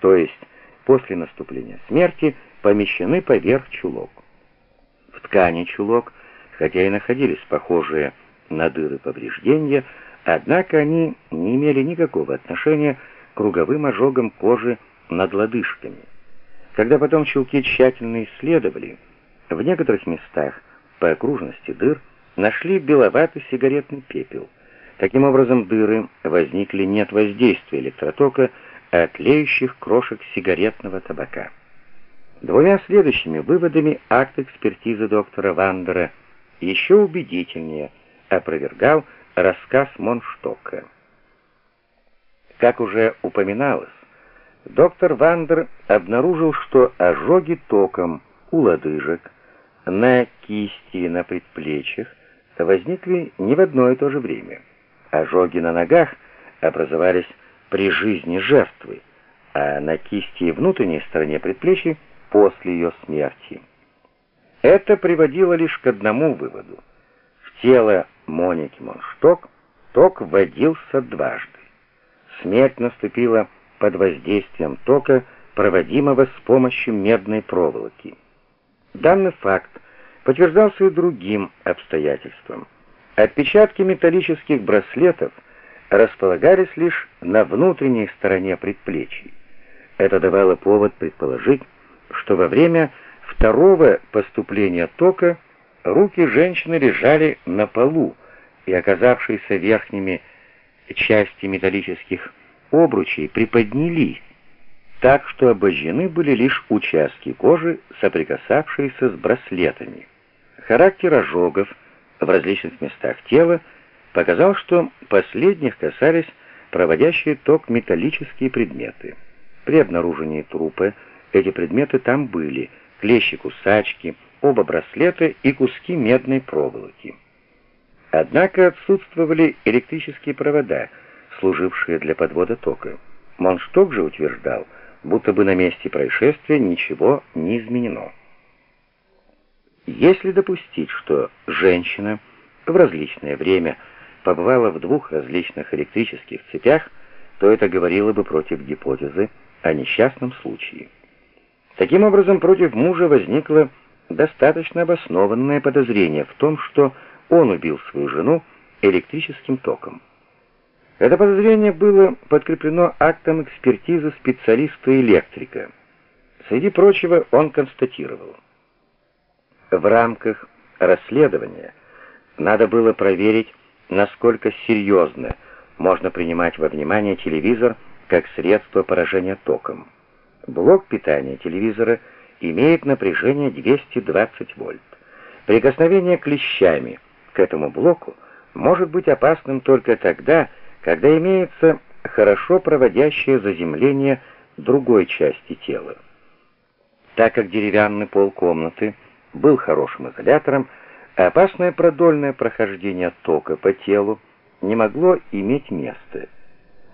то есть после наступления смерти, помещены поверх чулок. В ткани чулок, хотя и находились похожие на дыры повреждения, однако они не имели никакого отношения к круговым ожогам кожи над лодыжками. Когда потом чулки тщательно исследовали, в некоторых местах по окружности дыр нашли беловатый сигаретный пепел. Таким образом, дыры возникли не от воздействия электротока, от тлеющих крошек сигаретного табака. Двумя следующими выводами акт экспертизы доктора Вандера еще убедительнее опровергал рассказ Монштока. Как уже упоминалось, доктор Вандер обнаружил, что ожоги током у лодыжек, на кисти и на предплечьях возникли не в одно и то же время. Ожоги на ногах образовались при жизни жертвы, а на кисти и внутренней стороне предплечья после ее смерти. Это приводило лишь к одному выводу. В тело Моники Моншток ток вводился дважды. Смерть наступила под воздействием тока, проводимого с помощью медной проволоки. Данный факт подтверждался и другим обстоятельством. Отпечатки металлических браслетов располагались лишь на внутренней стороне предплечий. Это давало повод предположить, что во время второго поступления тока руки женщины лежали на полу, и оказавшиеся верхними части металлических обручей приподнялись, так что обожжены были лишь участки кожи, соприкасавшиеся с браслетами. Характер ожогов в различных местах тела показал, что последних касались проводящие ток металлические предметы. При обнаружении трупа эти предметы там были, клещи-кусачки, оба браслета и куски медной проволоки. Однако отсутствовали электрические провода, служившие для подвода тока. Моншток же утверждал, будто бы на месте происшествия ничего не изменено. Если допустить, что женщина в различное время побывала в двух различных электрических цепях, то это говорило бы против гипотезы о несчастном случае. Таким образом, против мужа возникло достаточно обоснованное подозрение в том, что он убил свою жену электрическим током. Это подозрение было подкреплено актом экспертизы специалиста-электрика. Среди прочего он констатировал. В рамках расследования надо было проверить, насколько серьезно можно принимать во внимание телевизор как средство поражения током. Блок питания телевизора имеет напряжение 220 вольт. Прикосновение клещами к этому блоку может быть опасным только тогда, когда имеется хорошо проводящее заземление другой части тела. Так как деревянный пол комнаты был хорошим изолятором, опасное продольное прохождение тока по телу не могло иметь места.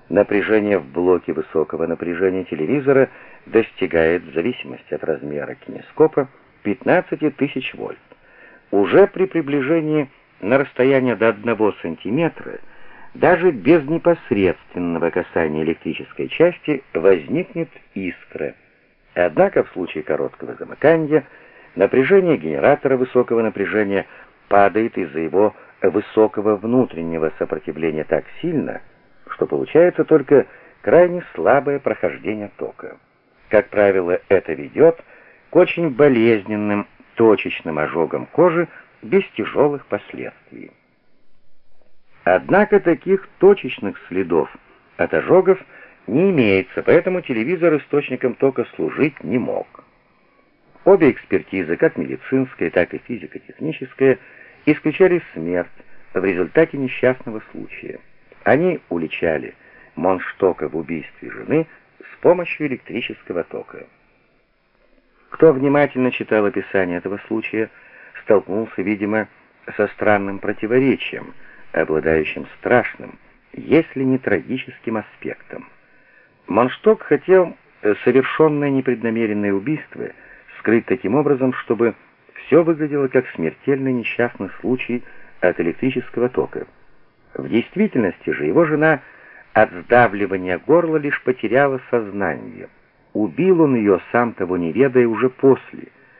Напряжение в блоке высокого напряжения телевизора достигает, в зависимости от размера кинескопа, 15 тысяч вольт. Уже при приближении на расстояние до 1 сантиметра, даже без непосредственного касания электрической части, возникнет искра. Однако в случае короткого замыкания напряжение генератора высокого напряжения падает из-за его высокого внутреннего сопротивления так сильно, что получается только крайне слабое прохождение тока. Как правило, это ведет к очень болезненным точечным ожогам кожи без тяжелых последствий. Однако таких точечных следов от ожогов не имеется, поэтому телевизор источником тока служить не мог. Обе экспертизы, как медицинская, так и физико-техническая, исключали смерть в результате несчастного случая. Они уличали Монштока в убийстве жены с помощью электрического тока. Кто внимательно читал описание этого случая, столкнулся, видимо, со странным противоречием, обладающим страшным, если не трагическим аспектом. Моншток хотел совершенное непреднамеренное убийство скрыть таким образом, чтобы все выглядело как смертельный несчастный случай от электрического тока. В действительности же его жена от сдавливания горла лишь потеряла сознание. убил он ее, сам того не ведая, уже после —